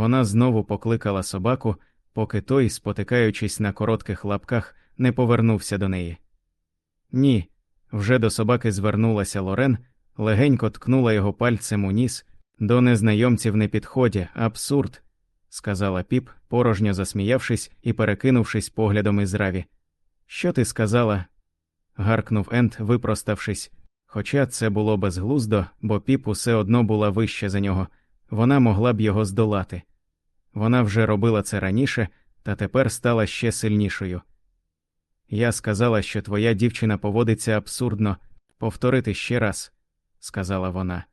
Вона знову покликала собаку, поки той, спотикаючись на коротких лапках, не повернувся до неї. Ні, вже до собаки звернулася Лорен, легенько ткнула його пальцем у ніс, до незнайомців не підході, абсурд, сказала піп, порожньо засміявшись і перекинувшись поглядом із раві. Що ти сказала? гаркнув Ент, випроставшись. Хоча це було безглуздо, бо піп усе одно була вище за нього, вона могла б його здолати. Вона вже робила це раніше, та тепер стала ще сильнішою. Я сказала, що твоя дівчина поводиться абсурдно, повторити ще раз, сказала вона.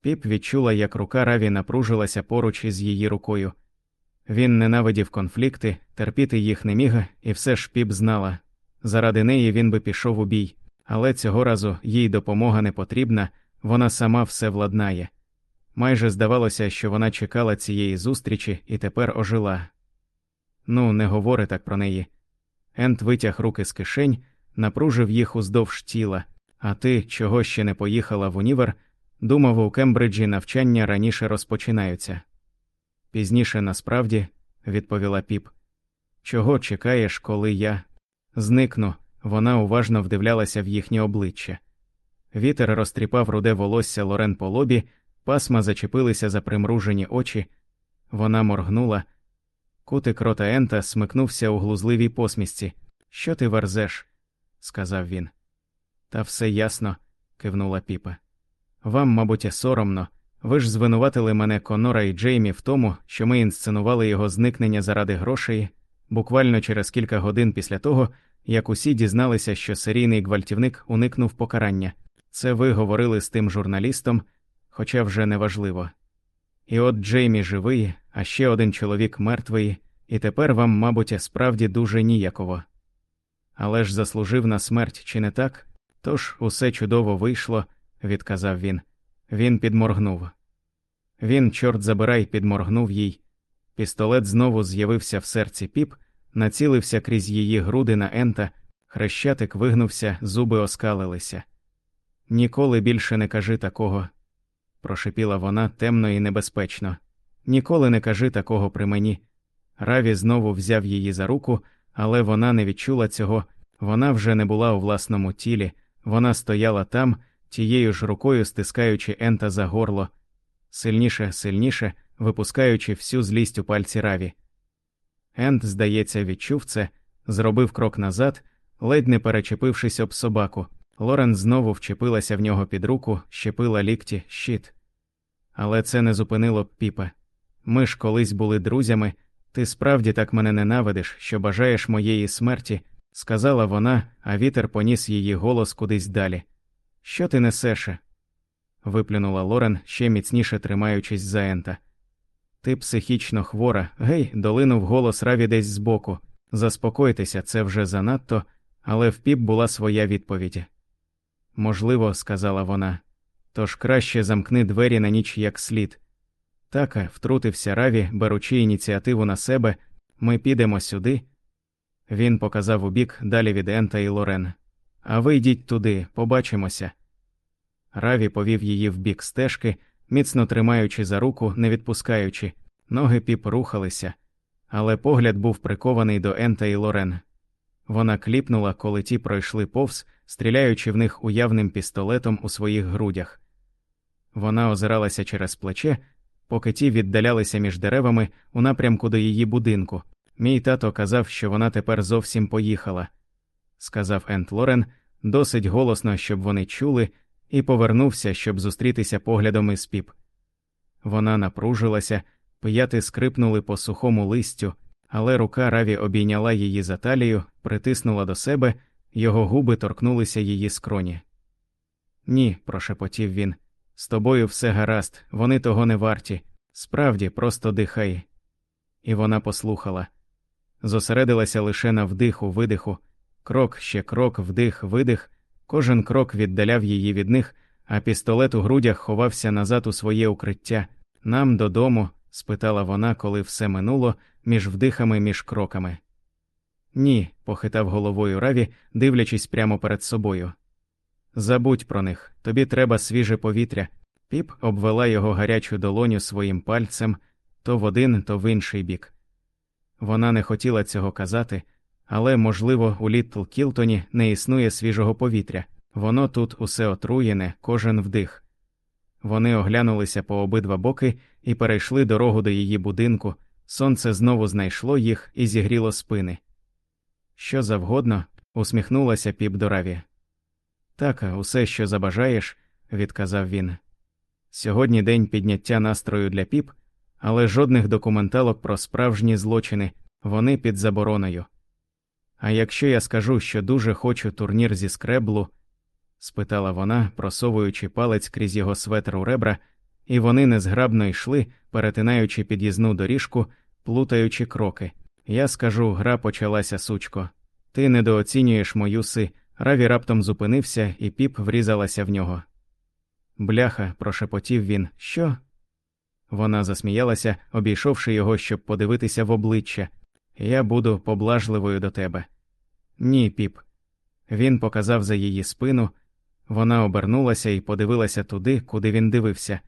Піп відчула, як рука Раві напружилася поруч із її рукою. Він ненавидів конфлікти, терпіти їх не міг, і все ж піп знала. Заради неї він би пішов у бій, але цього разу їй допомога не потрібна, вона сама все владнає. Майже здавалося, що вона чекала цієї зустрічі і тепер ожила. Ну, не говори так про неї. Ент витяг руки з кишень, напружив їх уздовж тіла, а ти, чого ще не поїхала в універ, думав, у Кембриджі навчання раніше розпочинаються. Пізніше насправді, відповіла піп. Чого чекаєш, коли я зникну? Вона уважно вдивлялася в їхнє обличчя. Вітер розтріпав руде волосся Лорен по лобі, пасма зачепилися за примружені очі. Вона моргнула. Кутик рота Ента смикнувся у глузливій посмішці. Що ти верзеш? сказав він. Та все ясно, кивнула піпа. Вам, мабуть, соромно. Ви ж звинуватили мене Конора і Джеймі в тому, що ми інсценували його зникнення заради грошей, буквально через кілька годин після того, як усі дізналися, що серійний гвалтівник уникнув покарання. Це ви говорили з тим журналістом, хоча вже неважливо. І от Джеймі живий, а ще один чоловік мертвий, і тепер вам, мабуть, справді дуже ніяково. Але ж заслужив на смерть, чи не так? Тож усе чудово вийшло, відказав він. Він підморгнув. Він, чорт забирай, підморгнув їй. Пістолет знову з'явився в серці піп, націлився крізь її груди на ента, хрещатик вигнувся, зуби оскалилися. Ніколи більше не кажи такого, прошепіла вона темно і небезпечно. Ніколи не кажи такого при мені. Раві знову взяв її за руку, але вона не відчула цього, вона вже не була у власному тілі, вона стояла там, тією ж рукою стискаючи ента за горло, сильніше, сильніше, випускаючи всю злість у пальці раві. Ент, здається, відчув це, зробив крок назад, ледь не перечепившись об собаку. Лорен знову вчепилася в нього під руку, щепила лікті, щит. Але це не зупинило піпа. Ми ж колись були друзями, ти справді так мене ненавидиш, що бажаєш моєї смерті, сказала вона, а вітер поніс її голос кудись далі. Що ти несеш? виплюнула Лорен, ще міцніше тримаючись за ента. Ти психічно хвора, гей, долинув голос Раві десь збоку. Заспокойтеся, це вже занадто, але в піп була своя відповідь. Можливо, сказала вона, тож краще замкни двері на ніч як слід. Так, втрутився Раві, беручи ініціативу на себе, ми підемо сюди. Він показав у бік далі від Ента і Лорен. А ви йдіть туди, побачимося. Раві повів її в бік стежки, міцно тримаючи за руку, не відпускаючи, ноги піп рухалися, але погляд був прикований до Ента і Лорен. Вона кліпнула, коли ті пройшли повз, стріляючи в них уявним пістолетом у своїх грудях. Вона озиралася через плече, поки ті віддалялися між деревами у напрямку до її будинку. Мій тато казав, що вона тепер зовсім поїхала, сказав Ент Лорен досить голосно, щоб вони чули, і повернувся, щоб зустрітися поглядом із піп. Вона напружилася, п'яти скрипнули по сухому листю, але рука Раві обійняла її за талію, притиснула до себе, його губи торкнулися її скроні. Ні, прошепотів він. З тобою все гаразд, вони того не варті. Справді, просто дихай. І вона послухала. Зосередилася лише на вдиху, видиху, крок, ще крок, вдих, видих, кожен крок віддаляв її від них, а пістолет у грудях ховався назад у своє укриття. Нам додому? спитала вона, коли все минуло, між вдихами, між кроками. Ні, похитав головою Раві, дивлячись прямо перед собою. Забудь про них, тобі треба свіже повітря. Піп обвела його гарячу долоню своїм пальцем, то в один, то в інший бік. Вона не хотіла цього казати, але, можливо, у Літл Кілтоні не існує свіжого повітря, воно тут усе отруєне, кожен вдих. Вони оглянулися по обидва боки і перейшли дорогу до її будинку. Сонце знову знайшло їх і зігріло спини. Що завгодно, усміхнулася піп Дораві. Так, усе, що забажаєш, відказав він. Сьогодні день підняття настрою для піп, але жодних документалок про справжні злочини, вони під забороною. А якщо я скажу, що дуже хочу турнір зі скреблу, спитала вона, просовуючи палець крізь його светр у ребра, і вони незграбно йшли, перетинаючи під'їзну доріжку, плутаючи кроки. Я скажу, гра почалася, сучко. Ти недооцінюєш мою си. Раві раптом зупинився, і піп врізалася в нього. Бляха, прошепотів він. Що? Вона засміялася, обійшовши його, щоб подивитися в обличчя. Я буду поблажливою до тебе. Ні, піп. Він показав за її спину. Вона обернулася і подивилася туди, куди він дивився.